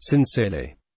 Sincerely.